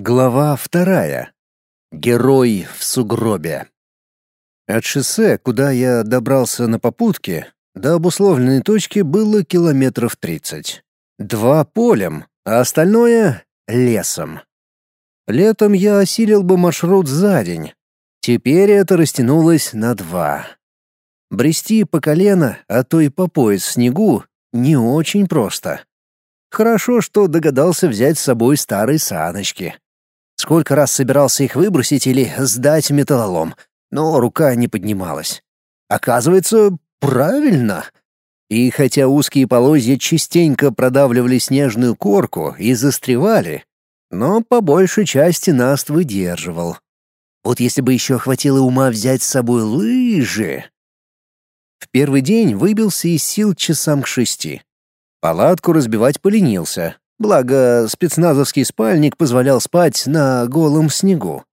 Глава вторая. Герой в сугробе. От шоссе, куда я добрался на попутке, до обусловленной точки было километров тридцать. Два полем, а остальное — лесом. Летом я осилил бы маршрут за день. Теперь это растянулось на два. Брести по колено, а то и по пояс снегу, не очень просто. Хорошо, что догадался взять с собой старые саночки. Сколько раз собирался их выбросить или сдать металлолом, но рука не поднималась. Оказывается, правильно. И хотя узкие полозья частенько продавливали снежную корку и застревали, но по большей части Наст выдерживал. Вот если бы еще хватило ума взять с собой лыжи. В первый день выбился из сил часам к шести. Палатку разбивать поленился, Благо, спецназовский спальник позволял спать на голом снегу.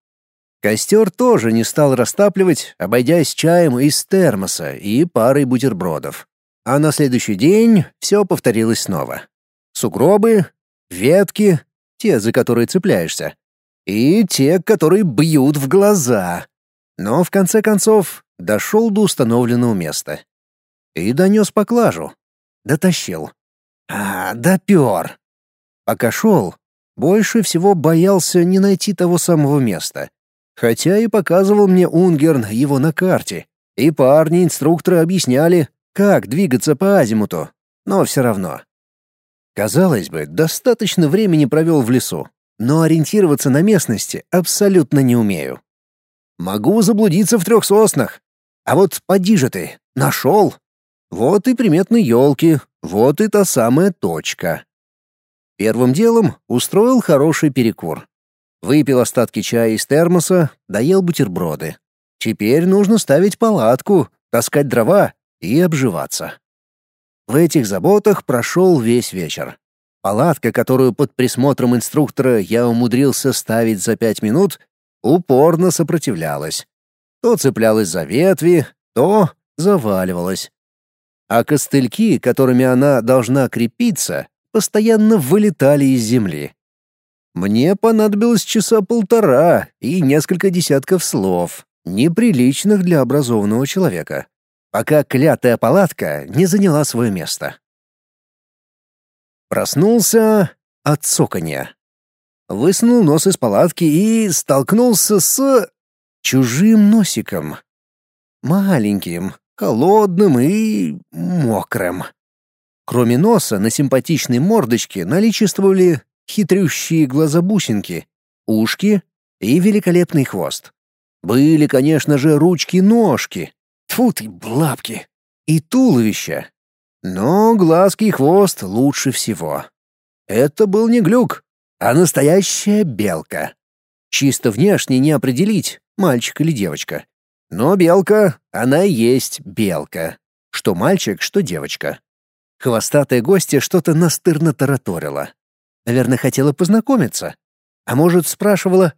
Костер тоже не стал растапливать, обойдясь чаем из термоса и парой бутербродов. А на следующий день все повторилось снова. Сугробы, ветки, те, за которые цепляешься, и те, которые бьют в глаза. Но в конце концов дошел до установленного места. И донес поклажу. Дотащил. А, допер. Пока шел, больше всего боялся не найти того самого места. Хотя и показывал мне Унгерн его на карте, и парни-инструкторы объясняли, как двигаться по азимуту, но все равно. Казалось бы, достаточно времени провел в лесу, но ориентироваться на местности абсолютно не умею. Могу заблудиться в трех соснах. А вот поди же ты, нашел. Вот и приметные елки, вот и та самая точка. Первым делом устроил хороший перекур. Выпил остатки чая из термоса, доел бутерброды. Теперь нужно ставить палатку, таскать дрова и обживаться. В этих заботах прошел весь вечер. Палатка, которую под присмотром инструктора я умудрился ставить за пять минут, упорно сопротивлялась. То цеплялась за ветви, то заваливалась. А костыльки, которыми она должна крепиться, постоянно вылетали из земли. Мне понадобилось часа полтора и несколько десятков слов, неприличных для образованного человека, пока клятая палатка не заняла свое место. Проснулся от цоканья. Высунул нос из палатки и столкнулся с... чужим носиком. Маленьким, холодным и мокрым. Кроме носа на симпатичной мордочке наличествовали хитрющие глазобусинки, ушки и великолепный хвост. Были, конечно же, ручки-ножки, тьфу ты, лапки, и туловище. Но глазки и хвост лучше всего. Это был не глюк, а настоящая белка. Чисто внешне не определить, мальчик или девочка. Но белка, она и есть белка. Что мальчик, что девочка. Хвостатая гостья что-то настырно тараторила. Наверное, хотела познакомиться. А может, спрашивала,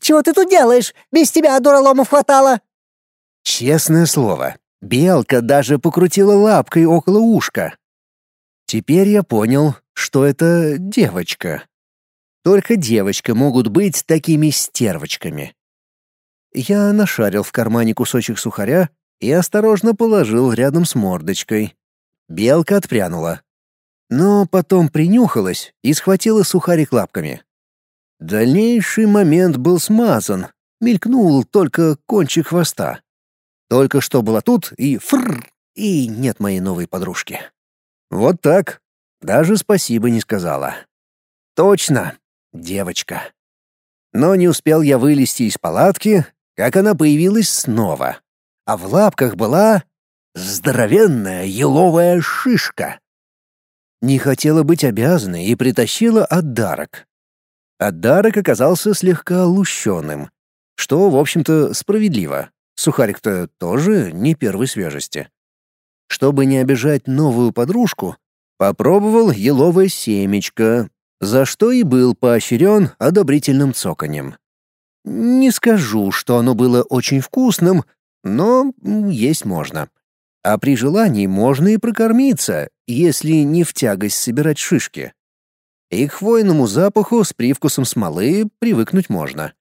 «Чего ты тут делаешь? Без тебя дураломов хватало!» Честное слово, белка даже покрутила лапкой около ушка. Теперь я понял, что это девочка. Только девочка могут быть такими стервочками. Я нашарил в кармане кусочек сухаря и осторожно положил рядом с мордочкой. Белка отпрянула. Но потом принюхалась и схватила сухарик лапками. Дальнейший момент был смазан, мелькнул только кончик хвоста. Только что была тут и фрр, и нет моей новой подружки. Вот так. Даже спасибо не сказала. Точно, девочка. Но не успел я вылезти из палатки, как она появилась снова. А в лапках была Здоровенная еловая шишка. Не хотела быть обязанной и притащила отдарок. Отдарок оказался слегка лущеным, что, в общем-то, справедливо. Сухарик-то тоже не первой свежести. Чтобы не обижать новую подружку, попробовал еловое семечко, за что и был поощрен одобрительным цоканем. Не скажу, что оно было очень вкусным, но есть можно. А при желании можно и прокормиться, если не в тягость собирать шишки. и к хвойному запаху с привкусом смолы привыкнуть можно.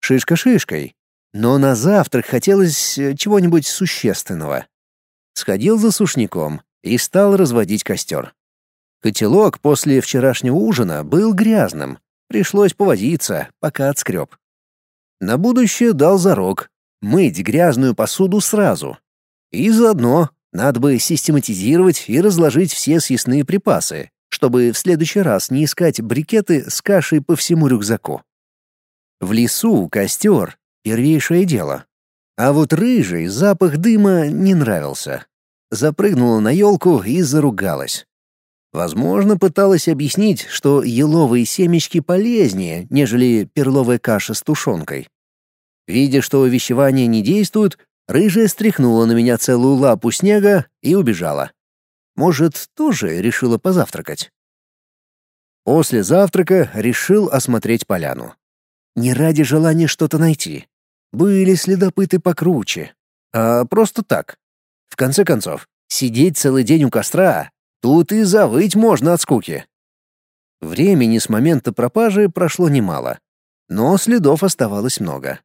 Шишка шишкой, но на завтрак хотелось э, чего-нибудь существенного. Сходил за сушняком и стал разводить костер. Котелок после вчерашнего ужина был грязным, пришлось повозиться, пока отскреб. На будущее дал зарок мыть грязную посуду сразу. И заодно надо бы систематизировать и разложить все съестные припасы, чтобы в следующий раз не искать брикеты с кашей по всему рюкзаку. В лесу костер — первейшее дело. А вот рыжий запах дыма не нравился. Запрыгнула на елку и заругалась. Возможно, пыталась объяснить, что еловые семечки полезнее, нежели перловая каша с тушенкой. Видя, что увещевания не действуют, рыжая стряхнула на меня целую лапу снега и убежала. Может, тоже решила позавтракать. После завтрака решил осмотреть поляну. Не ради желания что-то найти. Были следопыты покруче. А просто так. В конце концов, сидеть целый день у костра, тут и завыть можно от скуки. Времени с момента пропажи прошло немало, но следов оставалось много.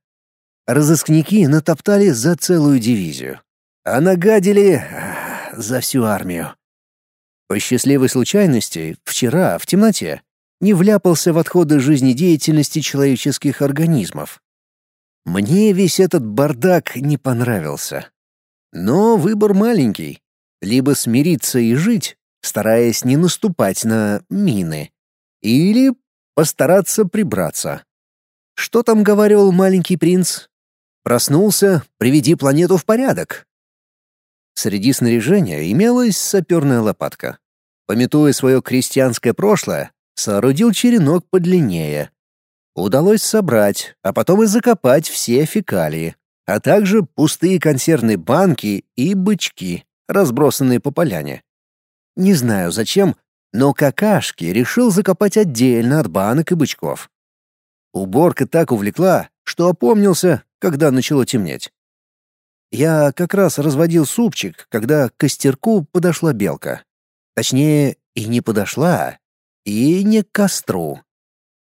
Разыскники натоптали за целую дивизию, а нагадили за всю армию. По счастливой случайности, вчера, в темноте, не вляпался в отходы жизнедеятельности человеческих организмов. Мне весь этот бардак не понравился. Но выбор маленький. Либо смириться и жить, стараясь не наступать на мины, или постараться прибраться. Что там говорил маленький принц? Проснулся, приведи планету в порядок. Среди снаряжения имелась саперная лопатка. Пометуя свое крестьянское прошлое, соорудил черенок подлиннее. Удалось собрать, а потом и закопать все фекалии, а также пустые консервные банки и бычки, разбросанные по поляне. Не знаю зачем, но какашки решил закопать отдельно от банок и бычков. Уборка так увлекла, что опомнился, когда начало темнеть. Я как раз разводил супчик, когда к костерку подошла белка. Точнее, и не подошла, и не к костру.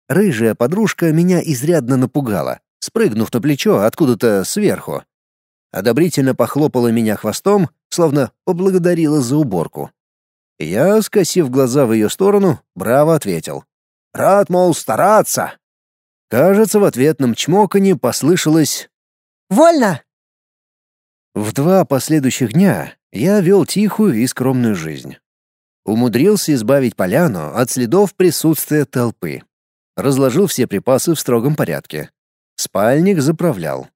Рыжая подружка меня изрядно напугала, спрыгнув на плечо откуда-то сверху. Одобрительно похлопала меня хвостом, словно поблагодарила за уборку. Я, скосив глаза в ее сторону, браво ответил. «Рад, мол, стараться!» Кажется, в ответном чмоканье послышалось «Вольно!». В два последующих дня я вел тихую и скромную жизнь. Умудрился избавить поляну от следов присутствия толпы. Разложил все припасы в строгом порядке. Спальник заправлял.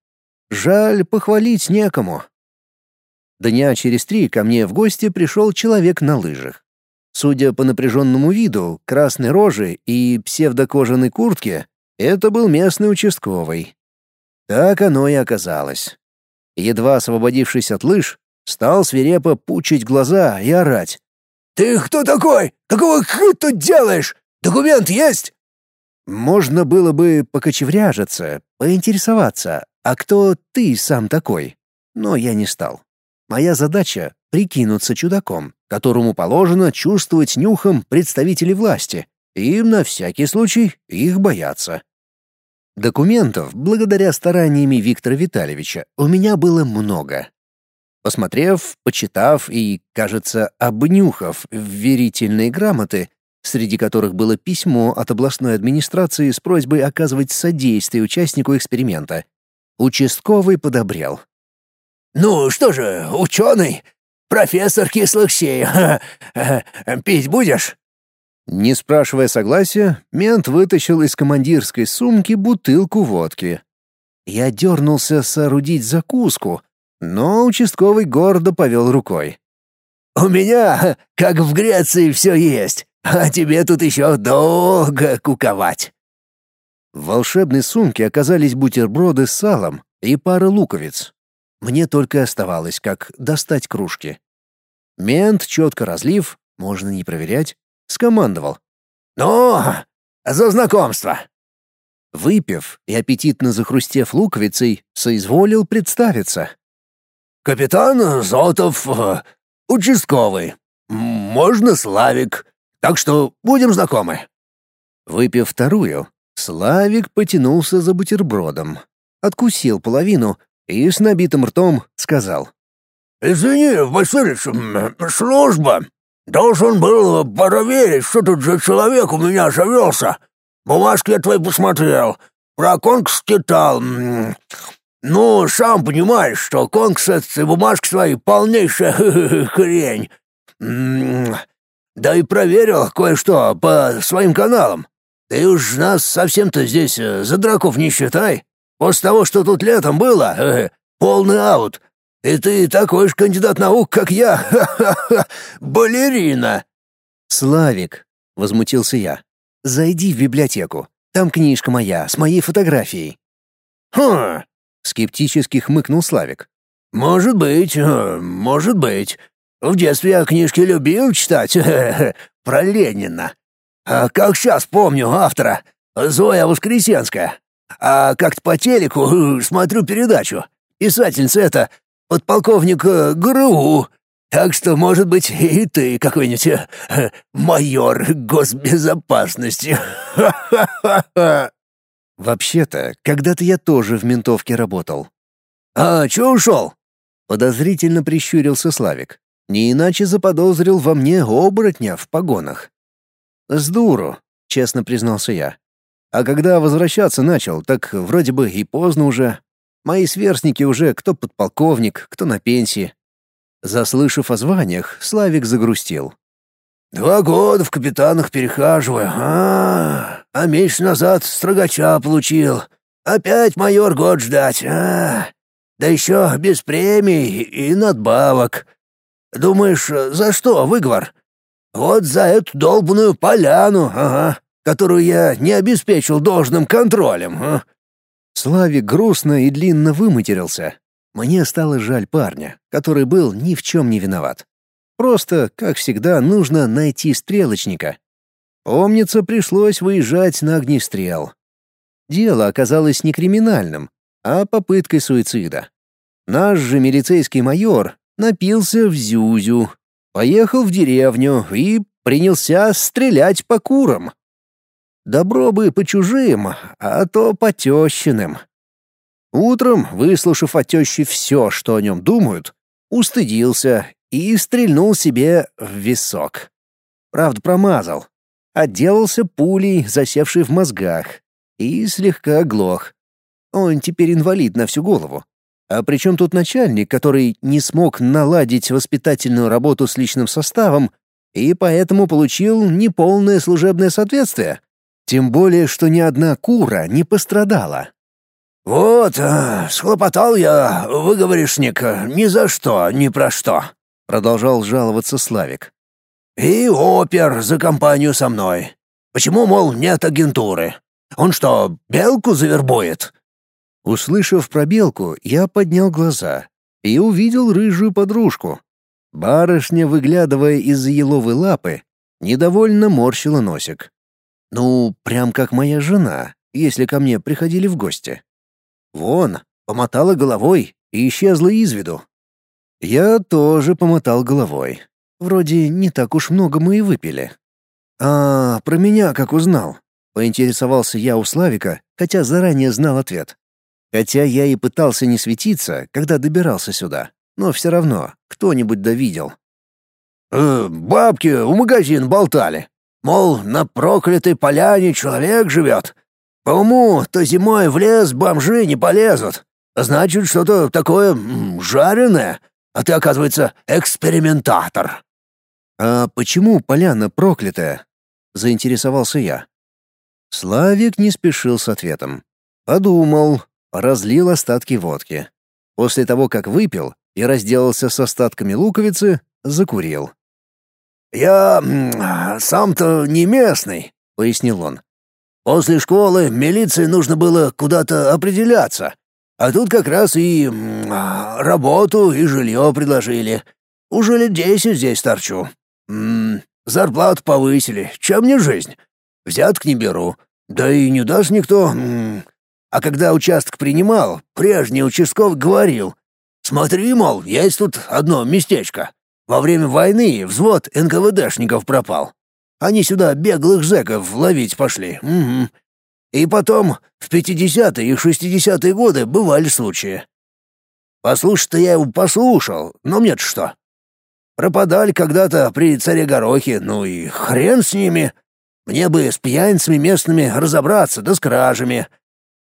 Жаль, похвалить некому. Дня через три ко мне в гости пришел человек на лыжах. Судя по напряженному виду, красной рожи и псевдокожаной куртке, это был местный участковый. Так оно и оказалось. Едва освободившись от лыж, стал свирепо пучить глаза и орать. «Ты кто такой? Какого ху тут делаешь? Документ есть?» Можно было бы покочевряжиться, поинтересоваться, а кто ты сам такой? Но я не стал. Моя задача — прикинуться чудаком, которому положено чувствовать нюхом представителей власти, им на всякий случай их бояться. Документов, благодаря стараниями Виктора Витальевича, у меня было много. Посмотрев, почитав и, кажется, обнюхав верительные грамоты, среди которых было письмо от областной администрации с просьбой оказывать содействие участнику эксперимента, участковый подобрел. «Ну что же, ученый, профессор кислых сей, пить будешь?» Не спрашивая согласия, мент вытащил из командирской сумки бутылку водки. Я дернулся соорудить закуску, но участковый гордо повел рукой. «У меня, как в Греции, все есть, а тебе тут еще долго куковать». В волшебной сумке оказались бутерброды с салом и пара луковиц. Мне только оставалось, как достать кружки. Мент, четко разлив, можно не проверять, скомандовал. «Ну, за знакомство!» Выпив и аппетитно захрустев луковицей, соизволил представиться. «Капитан Зотов, участковый. Можно Славик. Так что будем знакомы». Выпив вторую, Славик потянулся за бутербродом, откусил половину и с набитым ртом сказал. «Извини, Василич, служба. Должен был проверить, что тут за человек у меня завелся. Бумажки я твои посмотрел, про конкурс читал. Ну, сам понимаешь, что конкурс и бумажки свои полнейшая хрень. Да и проверил кое-что по своим каналам. Ты уж нас совсем-то здесь э, за драков не считай. После того, что тут летом было, э, полный аут. И ты такой же кандидат наук, как я. Ха-ха-ха. Балерина. Славик, возмутился я. Зайди в библиотеку. Там книжка моя с моей фотографией. Хм, скептически хмыкнул Славик. Может быть, э, может быть. В детстве я книжки любил читать про Ленина. А как сейчас помню автора, Зоя Воскресенская. А как-то по телеку смотрю передачу. Писательница это подполковник ГРУ. Так что, может быть, и ты какой-нибудь э, майор госбезопасности. Вообще-то, когда-то я тоже в ментовке работал. А чё ушел? Подозрительно прищурился Славик. Не иначе заподозрил во мне оборотня в погонах. «С дуру», — честно признался я. А когда возвращаться начал, так вроде бы и поздно уже. Мои сверстники уже кто подполковник, кто на пенсии. Заслышав о званиях, Славик загрустил. «Два года в капитанах перехаживаю, а, а месяц назад строгача получил. Опять майор год ждать, а, да еще без премий и надбавок. Думаешь, за что выговор? Вот за эту долбанную поляну, ага, которую я не обеспечил должным контролем, а?» Славик грустно и длинно выматерился. Мне стало жаль парня, который был ни в чем не виноват. Просто, как всегда, нужно найти стрелочника. Помнится, пришлось выезжать на огнестрел. Дело оказалось не криминальным, а попыткой суицида. Наш же милицейский майор напился в Зюзю, поехал в деревню и принялся стрелять по курам. Добро бы по чужим, а то по тещиным. Утром, выслушав от тещи все, что о нем думают, устыдился и стрельнул себе в висок. Правда, промазал. Отделался пулей, засевшей в мозгах, и слегка оглох. Он теперь инвалид на всю голову. А при чем тут начальник, который не смог наладить воспитательную работу с личным составом и поэтому получил неполное служебное соответствие? Тем более, что ни одна кура не пострадала. «Вот, э, схлопотал я, выговоришник, ни за что, ни про что», — продолжал жаловаться Славик. «И опер за компанию со мной. Почему, мол, нет агентуры? Он что, белку завербует?» Услышав про белку, я поднял глаза и увидел рыжую подружку. Барышня, выглядывая из-за еловой лапы, недовольно морщила носик. Ну, прям как моя жена, если ко мне приходили в гости. Вон, помотала головой и исчезла из виду. Я тоже помотал головой. Вроде не так уж много мы и выпили. А про меня как узнал? Поинтересовался я у Славика, хотя заранее знал ответ. Хотя я и пытался не светиться, когда добирался сюда, но все равно кто-нибудь довидел. «Э, «Бабки у магазин болтали. Мол, на проклятой поляне человек живет. По уму, то зимой в лес бомжи не полезут. Значит, что-то такое жареное, а ты, оказывается, экспериментатор». «А почему поляна проклятая?» — заинтересовался я. Славик не спешил с ответом. Подумал, разлил остатки водки. После того, как выпил и разделался с остатками луковицы, закурил. «Я сам-то не местный», — пояснил он. «После школы милиции нужно было куда-то определяться, а тут как раз и работу, и жилье предложили. Уже лет десять здесь торчу. М зарплату повысили, чем не жизнь. Взяток не беру, да и не даст никто. А когда участок принимал, прежний участковый говорил, «Смотри, мол, есть тут одно местечко. Во время войны взвод НКВДшников пропал. Они сюда беглых зэков ловить пошли. Угу. И потом, в пятидесятые и шестидесятые годы бывали случаи. Послушать-то я его послушал, но мне-то что? Пропадали когда-то при царе Горохе, ну и хрен с ними. Мне бы с пьяницами местными разобраться, да с кражами.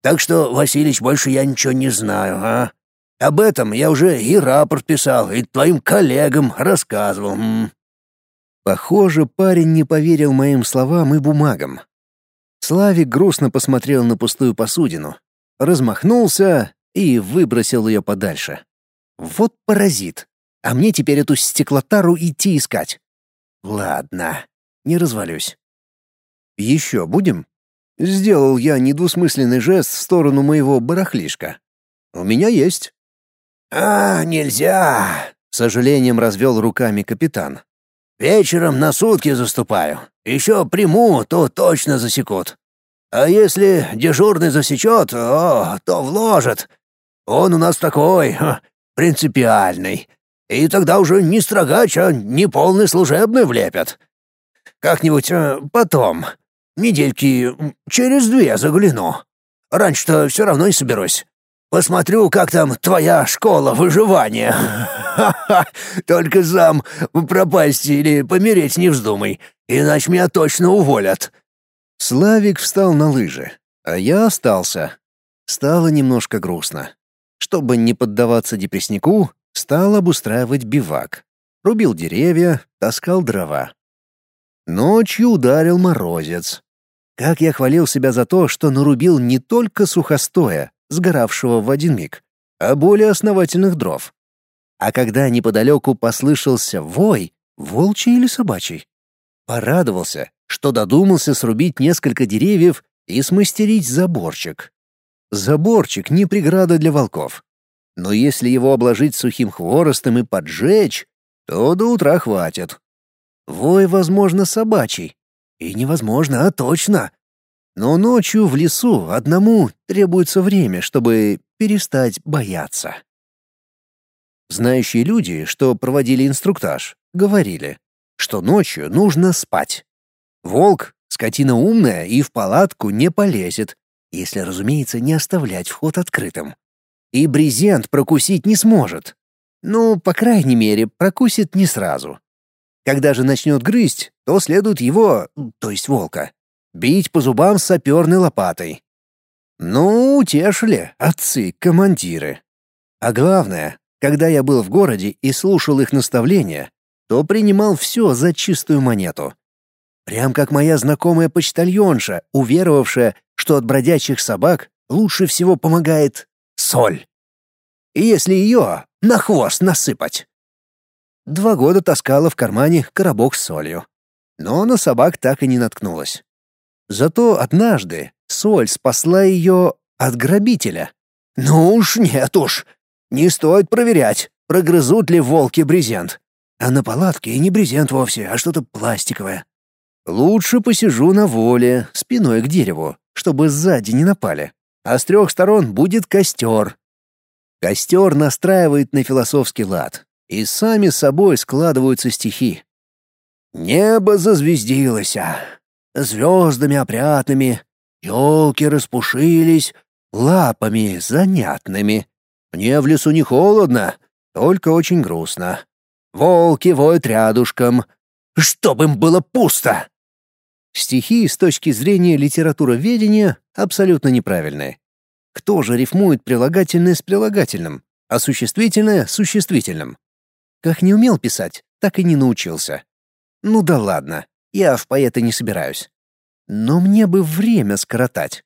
Так что, Василич, больше я ничего не знаю, а? Об этом я уже и рапорт писал, и твоим коллегам рассказывал. Похоже, парень не поверил моим словам и бумагам. Славик грустно посмотрел на пустую посудину, размахнулся и выбросил ее подальше. Вот паразит. А мне теперь эту стеклотару идти искать. Ладно, не развалюсь. Еще будем? Сделал я недвусмысленный жест в сторону моего барахлишка. У меня есть. А, нельзя, сожалением развел руками капитан. Вечером на сутки заступаю. Еще приму, то точно засекут. А если дежурный засечет, о, то вложат. Он у нас такой, принципиальный. И тогда уже не строгач, а не полный служебный влепят. Как-нибудь э, потом. Недельки через две загляну. Раньше-то все равно не соберусь. Посмотрю, как там твоя школа выживания. Только сам пропасть или помереть не вздумай, иначе меня точно уволят». Славик встал на лыжи, а я остался. Стало немножко грустно. Чтобы не поддаваться депресснику, стал обустраивать бивак. Рубил деревья, таскал дрова. Ночью ударил морозец. Как я хвалил себя за то, что нарубил не только сухостоя, сгоравшего в один миг, а более основательных дров. А когда неподалеку послышался вой, волчий или собачий, порадовался, что додумался срубить несколько деревьев и смастерить заборчик. Заборчик не преграда для волков. Но если его обложить сухим хворостом и поджечь, то до утра хватит. Вой, возможно, собачий. И невозможно, а точно. Но ночью в лесу одному требуется время, чтобы перестать бояться. Знающие люди, что проводили инструктаж, говорили, что ночью нужно спать. Волк — скотина умная и в палатку не полезет, если, разумеется, не оставлять вход открытым. И брезент прокусить не сможет. Ну, по крайней мере, прокусит не сразу. Когда же начнет грызть, то следует его, то есть волка, бить по зубам саперной лопатой. Ну, утешили отцы-командиры. А главное, когда я был в городе и слушал их наставления, то принимал все за чистую монету. Прям как моя знакомая почтальонша, уверовавшая, что от бродячих собак лучше всего помогает соль. И если ее на хвост насыпать. Два года таскала в кармане коробок с солью. Но на собак так и не наткнулась. Зато однажды соль спасла ее от грабителя. Ну уж нет уж. Не стоит проверять, прогрызут ли волки брезент. А на палатке и не брезент вовсе, а что-то пластиковое. Лучше посижу на воле, спиной к дереву, чтобы сзади не напали. А с трех сторон будет костер. Костер настраивает на философский лад, и сами собой складываются стихи. Небо зазвездилось, а звездами опрятными, елки распушились, лапами занятными. Мне в лесу не холодно, только очень грустно. Волки воют рядышком, чтобы им было пусто. Стихи с точки зрения литературоведения абсолютно неправильные. Кто же рифмует прилагательное с прилагательным, а существительное — с существительным? Как не умел писать, так и не научился. Ну да ладно, я в поэты не собираюсь. Но мне бы время скоротать.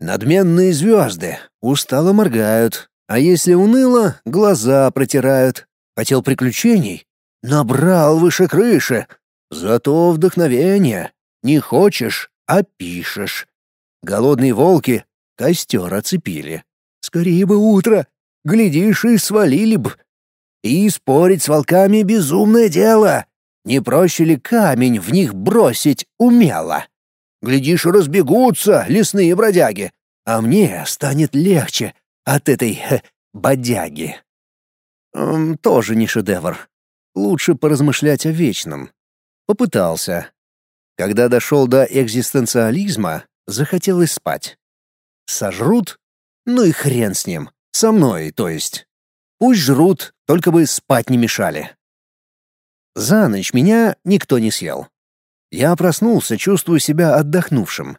Надменные звезды устало моргают, а если уныло, глаза протирают. Хотел приключений? Набрал выше крыши. Зато вдохновение. Не хочешь, а пишешь. Голодные волки костер оцепили. Скорее бы утро, глядишь, и свалили б. И спорить с волками — безумное дело. Не проще ли камень в них бросить умело? Глядишь, разбегутся лесные бродяги, а мне станет легче от этой хе, бодяги. Эм, тоже не шедевр. Лучше поразмышлять о вечном. Попытался, Когда дошел до экзистенциализма, захотелось спать. Сожрут? Ну и хрен с ним. Со мной, то есть. Пусть жрут, только бы спать не мешали. За ночь меня никто не съел. Я проснулся, чувствуя себя отдохнувшим.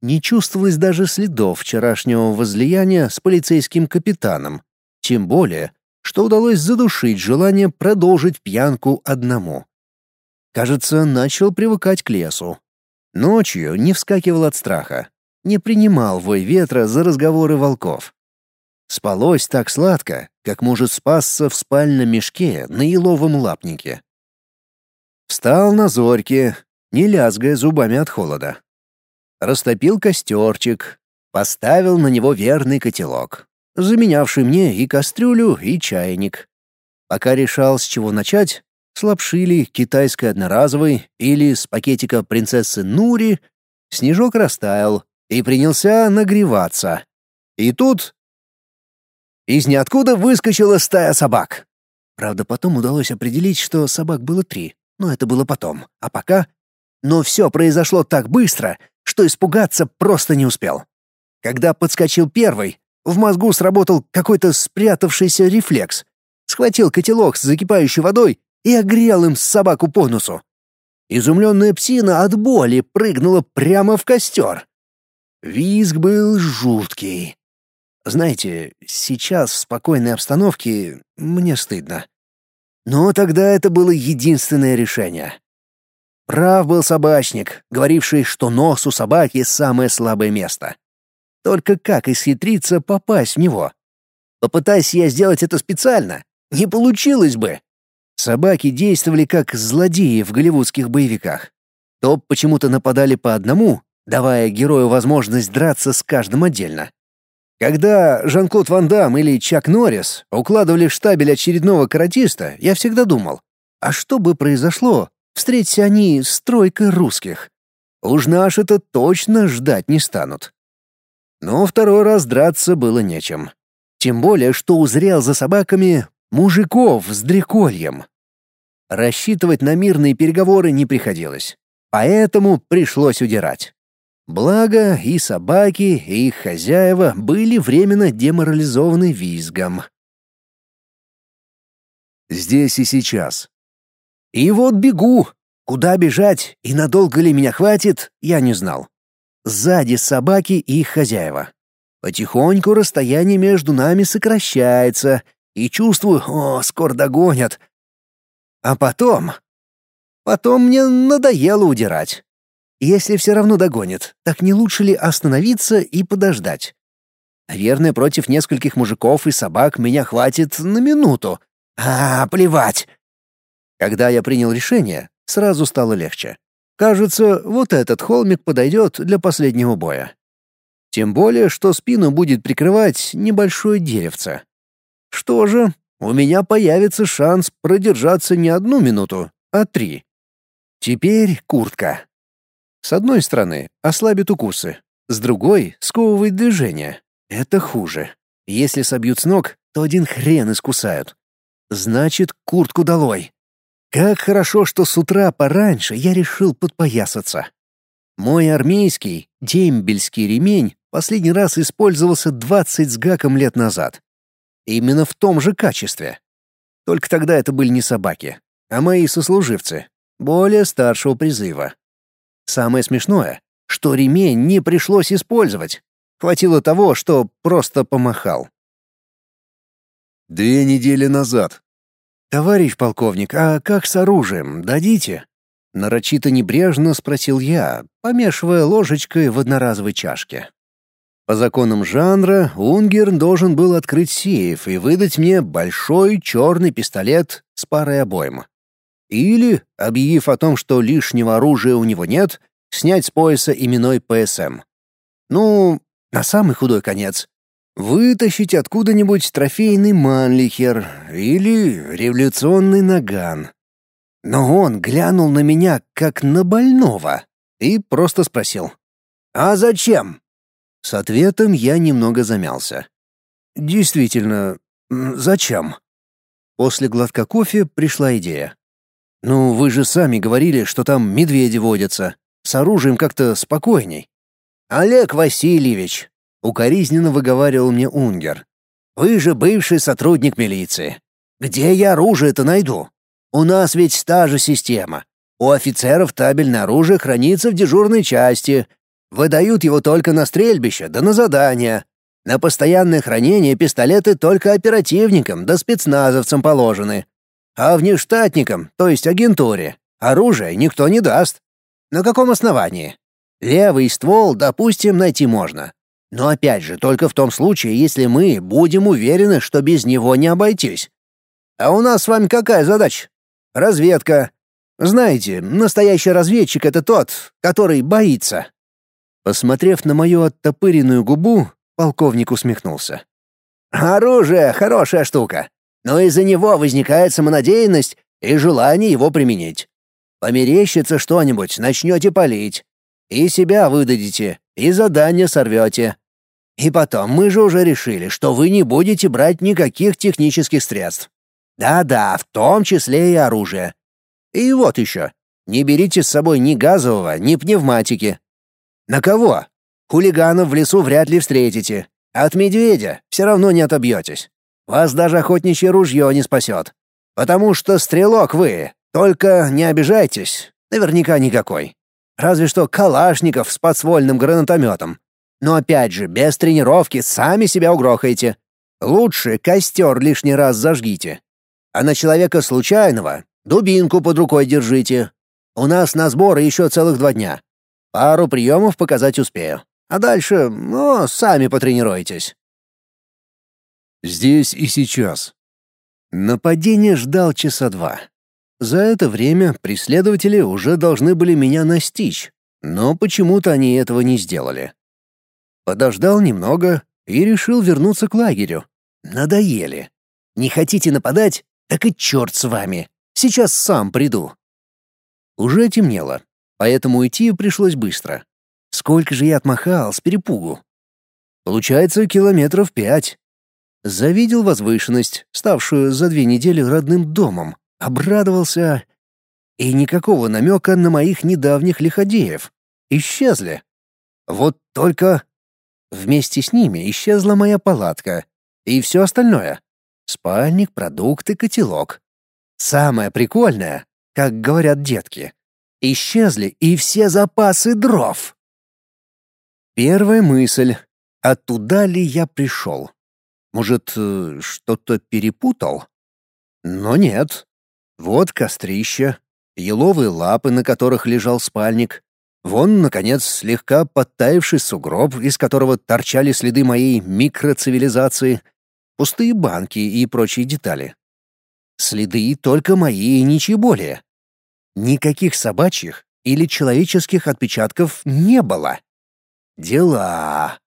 Не чувствовалось даже следов вчерашнего возлияния с полицейским капитаном. Тем более, что удалось задушить желание продолжить пьянку одному. Кажется, начал привыкать к лесу. Ночью не вскакивал от страха, не принимал вой ветра за разговоры волков. Спалось так сладко, как может спасться в спальном мешке на еловом лапнике. Встал на зорьке, не лязгая зубами от холода. Растопил костерчик, поставил на него верный котелок, заменявший мне и кастрюлю, и чайник. Пока решал, с чего начать, с лапши ли китайской одноразовой или с пакетика принцессы Нури, снежок растаял и принялся нагреваться. И тут... Из ниоткуда выскочила стая собак. Правда, потом удалось определить, что собак было три, но это было потом. А пока... Но все произошло так быстро, что испугаться просто не успел. Когда подскочил первый, в мозгу сработал какой-то спрятавшийся рефлекс. Схватил котелок с закипающей водой и огрел им собаку по носу. Изумленная псина от боли прыгнула прямо в костер. Визг был жуткий. Знаете, сейчас в спокойной обстановке мне стыдно. Но тогда это было единственное решение. Прав был собачник, говоривший, что нос у собаки — самое слабое место. Только как исхитриться попасть в него? Попытайся я сделать это специально, не получилось бы. Собаки действовали как злодеи в голливудских боевиках. То почему-то нападали по одному, давая герою возможность драться с каждым отдельно. Когда Жан-Клод Ван Дам или Чак Норрис укладывали в штабель очередного каратиста, я всегда думал, а что бы произошло, встретятся они с тройкой русских? Уж наши-то точно ждать не станут. Но второй раз драться было нечем. Тем более, что узрел за собаками Мужиков с дрекольем. Рассчитывать на мирные переговоры не приходилось, поэтому пришлось удирать. Благо, и собаки, и их хозяева были временно деморализованы визгом. Здесь и сейчас. И вот бегу. Куда бежать и надолго ли меня хватит, я не знал. Сзади собаки и их хозяева. Потихоньку расстояние между нами сокращается — и чувствую, о, скоро догонят. А потом... Потом мне надоело удирать. Если все равно догонят, так не лучше ли остановиться и подождать? Наверное, против нескольких мужиков и собак меня хватит на минуту. А, плевать. Когда я принял решение, сразу стало легче. Кажется, вот этот холмик подойдет для последнего боя. Тем более, что спину будет прикрывать небольшое деревце. Что же, у меня появится шанс продержаться не одну минуту, а три. Теперь куртка. С одной стороны, ослабит укусы, с другой — сковывает движение. Это хуже. Если собьют с ног, то один хрен искусают. Значит, куртку долой. Как хорошо, что с утра пораньше я решил подпоясаться. Мой армейский, дембельский ремень последний раз использовался 20 с гаком лет назад. Именно в том же качестве. Только тогда это были не собаки, а мои сослуживцы, более старшего призыва. Самое смешное, что ремень не пришлось использовать. Хватило того, что просто помахал. Две недели назад. «Товарищ полковник, а как с оружием? Дадите?» Нарочито небрежно спросил я, помешивая ложечкой в одноразовой чашке. По законам жанра, Унгер должен был открыть сейф и выдать мне большой черный пистолет с парой обоим. Или, объявив о том, что лишнего оружия у него нет, снять с пояса именной ПСМ. Ну, на самый худой конец. Вытащить откуда-нибудь трофейный Манлихер или революционный наган. Но он глянул на меня, как на больного, и просто спросил. «А зачем?» С ответом я немного замялся. Действительно, зачем? После глотка кофе пришла идея. Ну, вы же сами говорили, что там медведи водятся. с оружием как-то спокойней. Олег Васильевич, укоризненно выговаривал мне Унгер. Вы же бывший сотрудник милиции. Где я оружие-то найду? У нас ведь та же система. У офицеров табельное оружие хранится в дежурной части. Выдают его только на стрельбище да на задания. На постоянное хранение пистолеты только оперативникам да спецназовцам положены. А внештатникам, то есть агентуре, оружие никто не даст. На каком основании? Левый ствол, допустим, найти можно. Но опять же, только в том случае, если мы будем уверены, что без него не обойтись. А у нас с вами какая задача? Разведка. Знаете, настоящий разведчик — это тот, который боится». Посмотрев на мою оттопыренную губу, полковник усмехнулся. «Оружие — хорошая штука, но из-за него возникает самонадеянность и желание его применить. Померещится что-нибудь, начнете палить. И себя выдадите, и задание сорвете. И потом, мы же уже решили, что вы не будете брать никаких технических средств. Да-да, в том числе и оружие. И вот еще. Не берите с собой ни газового, ни пневматики. На кого? Хулиганов в лесу вряд ли встретите. От медведя все равно не отобьетесь. Вас даже охотничье ружье не спасет. Потому что стрелок вы, только не обижайтесь, наверняка никакой. Разве что калашников с подствольным гранатометом. Но опять же, без тренировки сами себя угрохаете. Лучше костер лишний раз зажгите. А на человека случайного дубинку под рукой держите. У нас на сборы еще целых два дня. Пару приемов показать успею. А дальше, ну, сами потренируйтесь. Здесь и сейчас. Нападение ждал часа два. За это время преследователи уже должны были меня настичь, но почему-то они этого не сделали. Подождал немного и решил вернуться к лагерю. Надоели. Не хотите нападать? Так и черт с вами. Сейчас сам приду. Уже темнело, поэтому идти пришлось быстро. Сколько же я отмахал с перепугу. Получается, километров пять. Завидел возвышенность, ставшую за две недели родным домом, обрадовался. И никакого намека на моих недавних лиходеев. Исчезли. Вот только вместе с ними исчезла моя палатка и все остальное. Спальник, продукты, котелок. Самое прикольное, как говорят детки, исчезли и все запасы дров. Первая мысль — оттуда ли я пришел? Может, э, что-то перепутал? Но нет. Вот кострище, еловые лапы, на которых лежал спальник. Вон, наконец, слегка подтаявший сугроб, из которого торчали следы моей микроцивилизации, пустые банки и прочие детали. Следы только мои и ничего более. Никаких собачьих или человеческих отпечатков не было. Дела.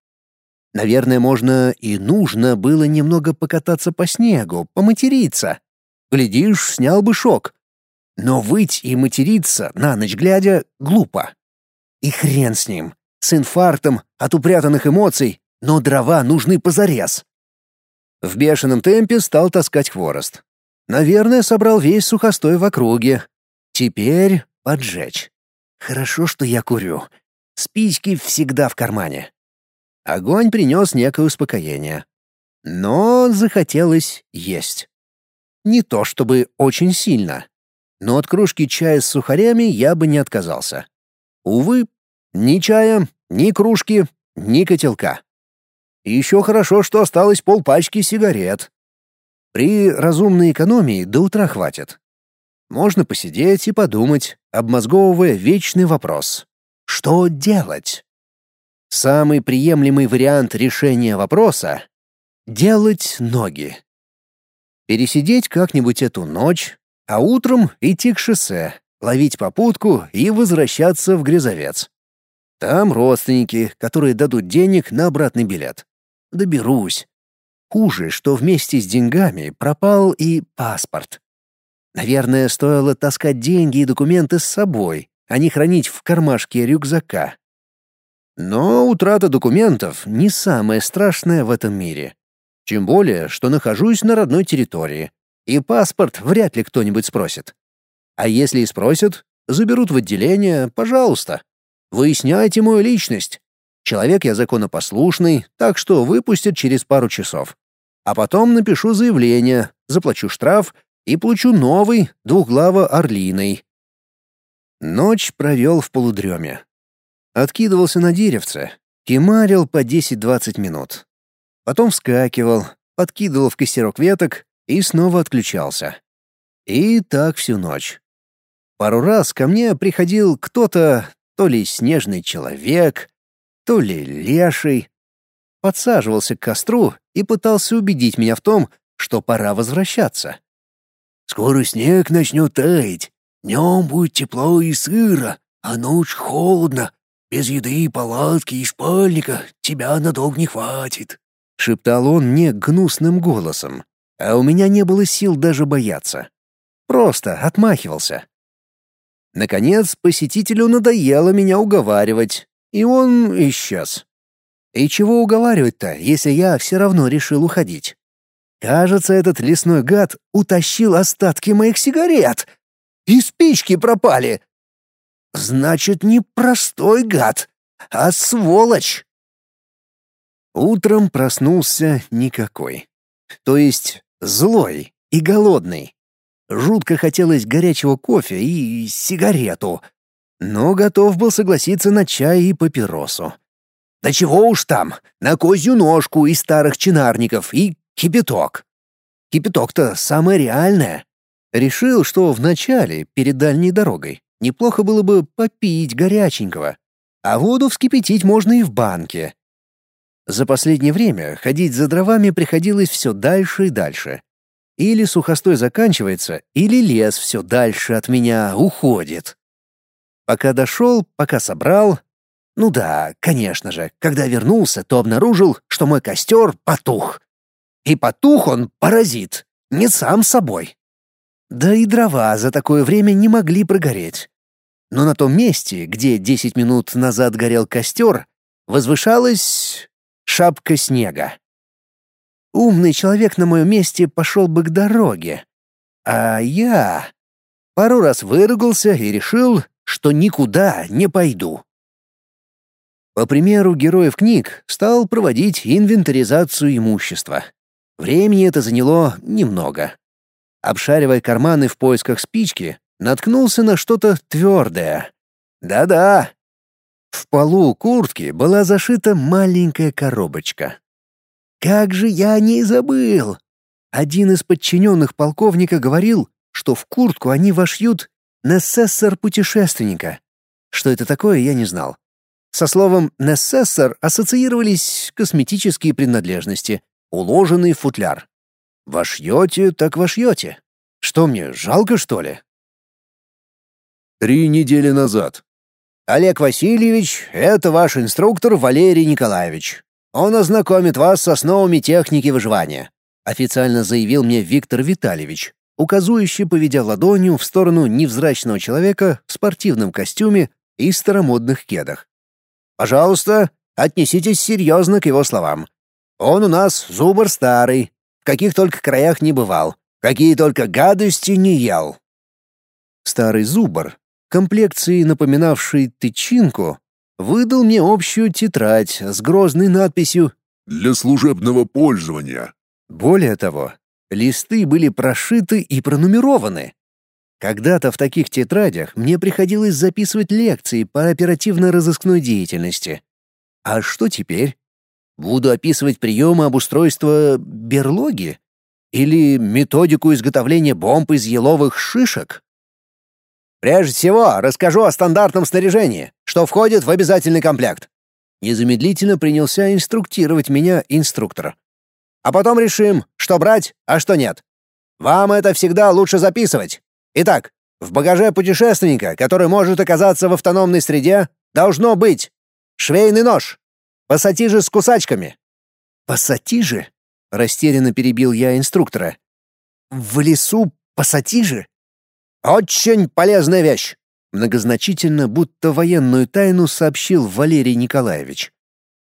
Наверное, можно и нужно было немного покататься по снегу, поматериться. Глядишь, снял бы шок. Но выть и материться на ночь глядя глупо. И хрен с ним. С инфарктом от упрятанных эмоций, но дрова нужны позарез. В бешеном темпе стал таскать хворост. Наверное, собрал весь сухостой в округе. Теперь поджечь. Хорошо, что я курю. Спички всегда в кармане. Огонь принес некое успокоение. Но захотелось есть. Не то чтобы очень сильно, но от кружки чая с сухарями я бы не отказался. Увы, ни чая, ни кружки, ни котелка. еще хорошо, что осталось полпачки сигарет. При разумной экономии до утра хватит. Можно посидеть и подумать, обмозговывая вечный вопрос. Что делать? Самый приемлемый вариант решения вопроса — делать ноги пересидеть как-нибудь эту ночь, а утром идти к шоссе, ловить попутку и возвращаться в Грязовец. Там родственники, которые дадут денег на обратный билет. Доберусь. Хуже, что вместе с деньгами пропал и паспорт. Наверное, стоило таскать деньги и документы с собой, а не хранить в кармашке рюкзака. Но утрата документов не самое страшное в этом мире. Тем более, что нахожусь на родной территории, и паспорт вряд ли кто-нибудь спросит. А если и спросят, заберут в отделение, пожалуйста. Выясняйте мою личность. Человек я законопослушный, так что выпустят через пару часов. А потом напишу заявление, заплачу штраф и получу новый, двухглаво-орлиный. Ночь провел в полудреме. Откидывался на деревце, кемарил по 10-20 минут. Потом вскакивал, подкидывал в костерок веток и снова отключался. И так всю ночь. Пару раз ко мне приходил кто-то, то ли снежный человек, то ли леший. Подсаживался к костру и пытался убедить меня в том, что пора возвращаться. «Скоро снег начнет таять. Днем будет тепло и сыро, а ночь холодно. Без еды, палатки и спальника тебя надолго не хватит», — шептал он мне гнусным голосом, а у меня не было сил даже бояться. Просто отмахивался. Наконец, посетителю надоело меня уговаривать, и он исчез. И чего уговаривать-то, если я все равно решил уходить? Кажется, этот лесной гад утащил остатки моих сигарет. И спички пропали. Значит, не простой гад, а сволочь. Утром проснулся никакой. То есть злой и голодный. Жутко хотелось горячего кофе и сигарету, но готов был согласиться на чай и папиросу. Да чего уж там, на козью ножку из старых чинарников и кипяток. Кипяток-то самое реальное. Решил, что вначале, перед дальней дорогой, неплохо было бы попить горяченького, а воду вскипятить можно и в банке. За последнее время ходить за дровами приходилось все дальше и дальше. Или сухостой заканчивается, или лес все дальше от меня уходит. Пока дошел, пока собрал. Ну да, конечно же, когда вернулся, то обнаружил, что мой костер потух. И потух он паразит, не сам собой. Да и дрова за такое время не могли прогореть. Но на том месте, где десять минут назад горел костер, возвышалась шапка снега. Умный человек на моем месте пошел бы к дороге. А я пару раз выругался и решил, что никуда не пойду. По примеру героев книг стал проводить инвентаризацию имущества. Времени это заняло немного. Обшаривая карманы в поисках спички, наткнулся на что-то твердое. Да-да. В полу куртки была зашита маленькая коробочка. Как же я о ней забыл! Один из подчиненных полковника говорил, что в куртку они вошьют «несессор путешественника». Что это такое, я не знал. Со словом «несессор» ассоциировались косметические принадлежности, уложенный футляр. Вошьете, так вошьете. Что мне, жалко, что ли? Три недели назад. Олег Васильевич — это ваш инструктор Валерий Николаевич. Он ознакомит вас с основами техники выживания», — официально заявил мне Виктор Витальевич, указующий, поведя ладонью в сторону невзрачного человека в спортивном костюме и старомодных кедах. «Пожалуйста, отнеситесь серьезно к его словам. Он у нас зубр старый, в каких только краях не бывал, какие только гадости не ел». Старый зубр, комплекции напоминавший тычинку, выдал мне общую тетрадь с грозной надписью «Для служебного пользования». Более того, листы были прошиты и пронумерованы. Когда-то в таких тетрадях мне приходилось записывать лекции по оперативно-розыскной деятельности. А что теперь? Буду описывать приемы обустройства берлоги? Или методику изготовления бомб из еловых шишек? Прежде всего, расскажу о стандартном снаряжении, что входит в обязательный комплект. Незамедлительно принялся инструктировать меня инструктор. А потом решим, что брать, а что нет. Вам это всегда лучше записывать. Итак, в багаже путешественника, который может оказаться в автономной среде, должно быть швейный нож, пассатижи с кусачками. Пассатижи? Растерянно перебил я инструктора. В лесу пассатижи? «Очень полезная вещь!» Многозначительно, будто военную тайну сообщил Валерий Николаевич.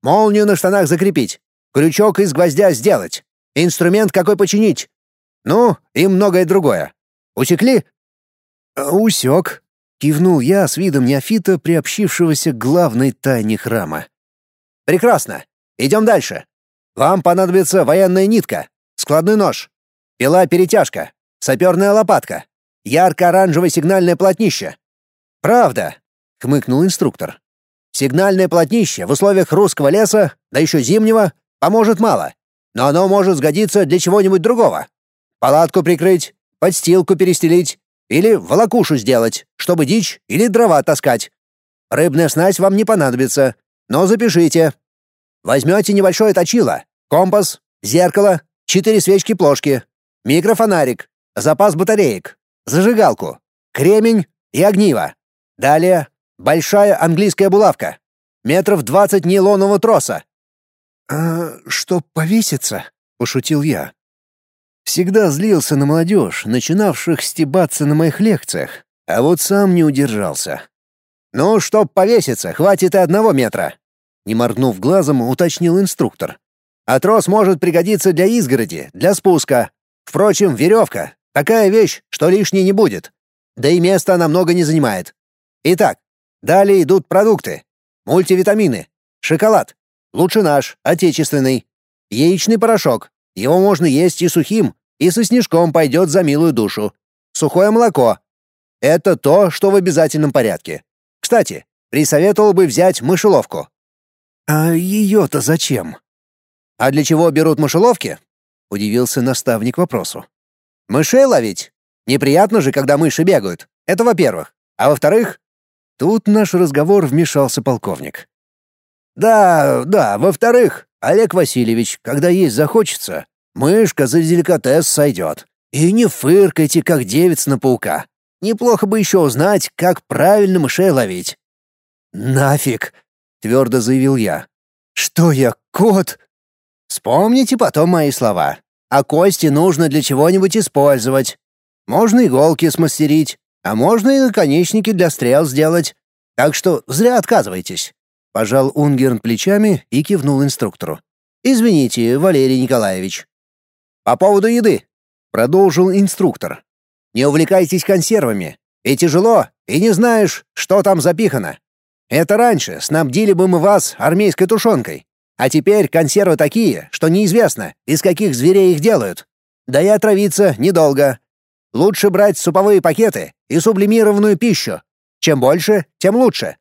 «Молнию на штанах закрепить, крючок из гвоздя сделать, инструмент какой починить. Ну, и многое другое. Усекли?» «Усек», — Кивнул я с видом неофита, приобщившегося к главной тайне храма. «Прекрасно. Идем дальше. Вам понадобится военная нитка, складной нож, пила-перетяжка, саперная лопатка, ярко-оранжевое сигнальное полотнище». «Правда», — хмыкнул инструктор. «Сигнальное полотнище в условиях русского леса, да еще зимнего, поможет мало, но оно может сгодиться для чего-нибудь другого. Палатку прикрыть, подстилку перестелить или волокушу сделать, чтобы дичь или дрова таскать. Рыбная снасть вам не понадобится, но запишите. Возьмете небольшое точило, компас, зеркало, четыре свечки-плошки, микрофонарик, запас батареек, зажигалку, кремень и огниво. Далее большая английская булавка, метров двадцать нейлонового троса. «А что, повесится?» — пошутил я. Всегда злился на молодежь, начинавших стебаться на моих лекциях, а вот сам не удержался. «Ну, чтоб повеситься, хватит и одного метра», — не моргнув глазом, уточнил инструктор. «А трос может пригодиться для изгороди, для спуска. Впрочем, веревка — такая вещь, что лишней не будет. Да и места она много не занимает. Итак, далее идут продукты. Мультивитамины, шоколад, лучше наш, отечественный, яичный порошок, его можно есть и сухим, и со снежком пойдет за милую душу. Сухое молоко. Это то, что в обязательном порядке. Кстати, присоветовал бы взять мышеловку. А ее-то зачем? А для чего берут мышеловки? Удивился наставник вопросу. Мышей ловить? Неприятно же, когда мыши бегают. Это во-первых. А во-вторых, тут наш разговор вмешался полковник. Да, да, во-вторых, Олег Васильевич, когда есть захочется, мышка за деликатес сойдет. И не фыркайте, как девиц на паука. Неплохо бы еще узнать, как правильно мышей ловить». «Нафиг!» — твердо заявил я. «Что я, кот?» «Вспомните потом мои слова. А кости нужно для чего-нибудь использовать. Можно иголки смастерить, а можно и наконечники для стрел сделать. Так что зря отказывайтесь. Пожал Унгерн плечами и кивнул инструктору. «Извините, Валерий Николаевич». «По поводу еды», — продолжил инструктор. «Не увлекайтесь консервами. И тяжело, и не знаешь, что там запихано. Это раньше снабдили бы мы вас армейской тушенкой. А теперь консервы такие, что неизвестно, из каких зверей их делают. Да и отравиться недолго. Лучше брать суповые пакеты и сублимированную пищу. Чем больше, тем лучше.